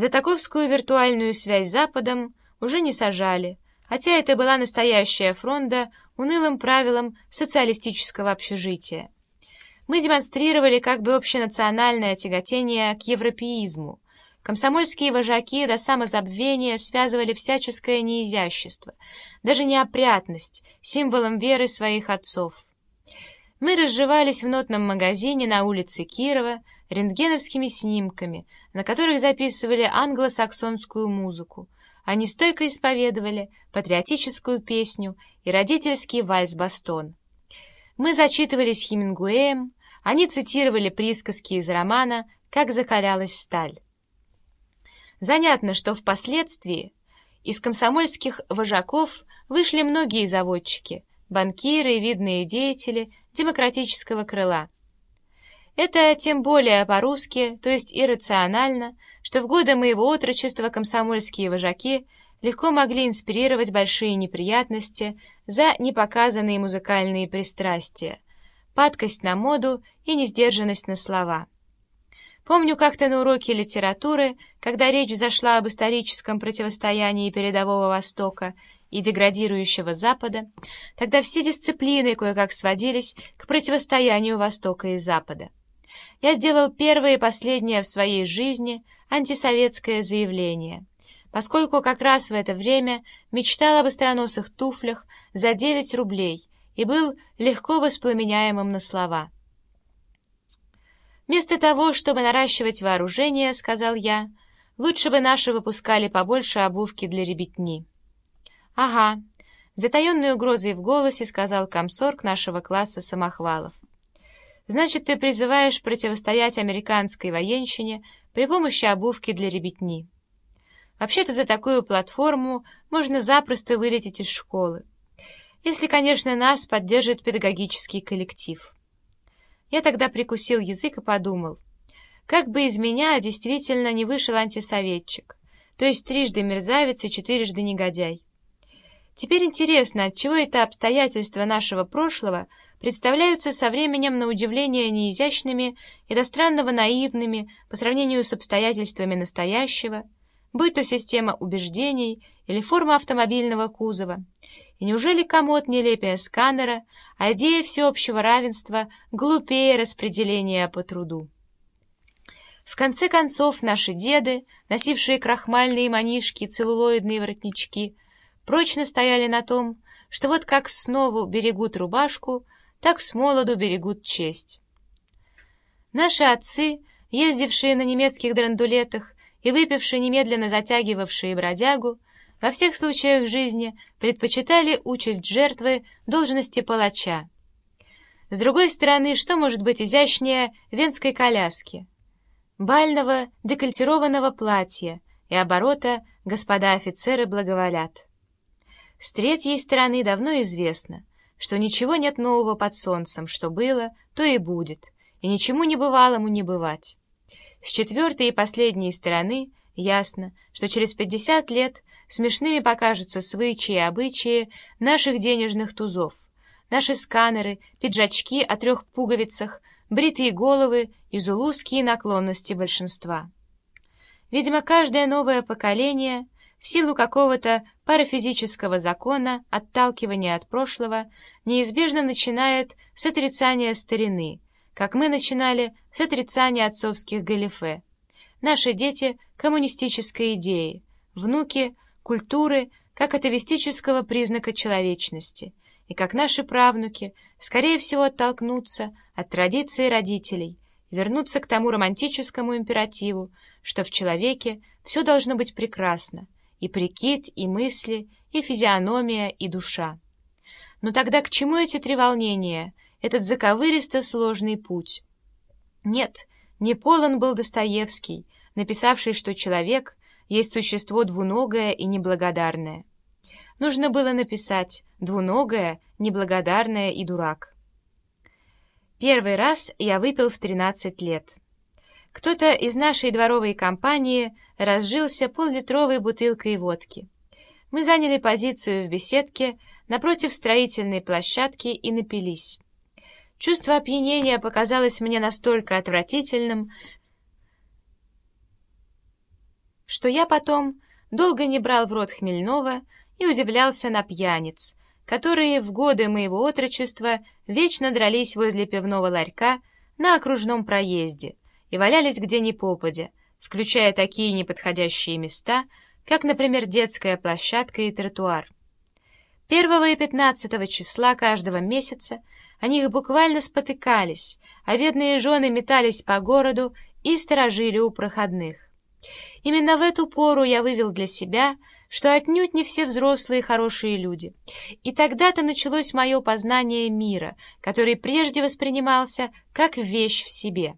За таковскую виртуальную связь с Западом уже не сажали, хотя это была настоящая фронта унылым правилам социалистического общежития. Мы демонстрировали как бы общенациональное тяготение к европеизму. Комсомольские вожаки до самозабвения связывали всяческое неизящество, даже неопрятность, символом веры своих отцов. Мы разживались в нотном магазине на улице Кирова рентгеновскими снимками, на которых записывали англосаксонскую музыку. Они стойко исповедовали патриотическую песню и родительский вальс-бастон. Мы зачитывались Хемингуэем, они цитировали присказки из романа «Как закалялась сталь». Занятно, что впоследствии из комсомольских вожаков вышли многие заводчики, банкиры и видные деятели демократического крыла. Это тем более по-русски, то есть иррационально, что в годы моего отрочества комсомольские вожаки легко могли инспирировать большие неприятности за непоказанные музыкальные пристрастия, падкость на моду и несдержанность на слова. Помню как-то на уроке литературы, когда речь зашла об историческом противостоянии передового Востока и деградирующего Запада, тогда все дисциплины кое-как сводились к противостоянию Востока и Запада. Я сделал первое и последнее в своей жизни антисоветское заявление, поскольку как раз в это время мечтал об остроносых туфлях за 9 рублей и был легко воспламеняемым на слова. «Вместо того, чтобы наращивать вооружение, — сказал я, — лучше бы наши выпускали побольше обувки для ребятни». «Ага», — затаенной угрозой в голосе сказал комсорг нашего класса Самохвалов. «Значит, ты призываешь противостоять американской военщине при помощи обувки для ребятни. Вообще-то за такую платформу можно запросто вылететь из школы. Если, конечно, нас поддержит педагогический коллектив». Я тогда прикусил язык и подумал, как бы из меня действительно не вышел антисоветчик, то есть трижды мерзавец и четырежды негодяй. Теперь интересно, отчего это обстоятельства нашего прошлого представляются со временем на удивление неизящными и до странного наивными по сравнению с обстоятельствами настоящего, будь то система убеждений или форма автомобильного кузова. И неужели комод нелепее сканера, а идея всеобщего равенства глупее распределения по труду? В конце концов, наши деды, носившие крахмальные манишки и целлулоидные воротнички, прочно стояли на том, что вот как снова берегут рубашку, так с молоду берегут честь. Наши отцы, ездившие на немецких драндулетах и выпившие немедленно затягивавшие бродягу, во всех случаях жизни предпочитали участь жертвы должности палача. С другой стороны, что может быть изящнее венской коляски, бального декольтированного платья и оборота «господа офицеры благоволят». С третьей стороны давно известно, что ничего нет нового под солнцем, что было, то и будет, и ничему не бывалому не бывать. С четвертой и последней стороны ясно, что через пятьдесят лет смешными покажутся свычи и обычаи наших денежных тузов, наши сканеры, пиджачки о трех пуговицах, бритые головы и зулузские наклонности большинства. Видимо, каждое новое поколение — в силу какого-то парафизического закона отталкивания от прошлого неизбежно начинает с отрицания старины, как мы начинали с отрицания отцовских галифе. Наши дети — коммунистической идеи, внуки — культуры как атовистического признака человечности, и как наши правнуки, скорее всего, оттолкнутся от традиции родителей, вернуться к тому романтическому императиву, что в человеке все должно быть прекрасно, и прикид, и мысли, и физиономия, и душа. Но тогда к чему эти три волнения, этот заковыристо сложный путь? Нет, не полон был Достоевский, написавший, что человек есть существо двуногое и неблагодарное. Нужно было написать «двуногое, неблагодарное и дурак». Первый раз я выпил в 13 лет. Кто-то из нашей дворовой компании разжился поллитровой бутылкой водки. Мы заняли позицию в беседке напротив строительной площадки и напились. Чувство опьянения показалось мне настолько отвратительным, что я потом долго не брал в рот хмельного и удивлялся на пьяниц, которые в годы моего отрочества вечно дрались возле пивного ларька на окружном проезде и валялись где ни попадя, включая такие неподходящие места, как, например, детская площадка и тротуар. Первого и пятнадцатого числа каждого месяца они их буквально спотыкались, а бедные жены метались по городу и сторожили у проходных. Именно в эту пору я вывел для себя, что отнюдь не все взрослые хорошие люди. И тогда-то началось мое познание мира, который прежде воспринимался как вещь в себе.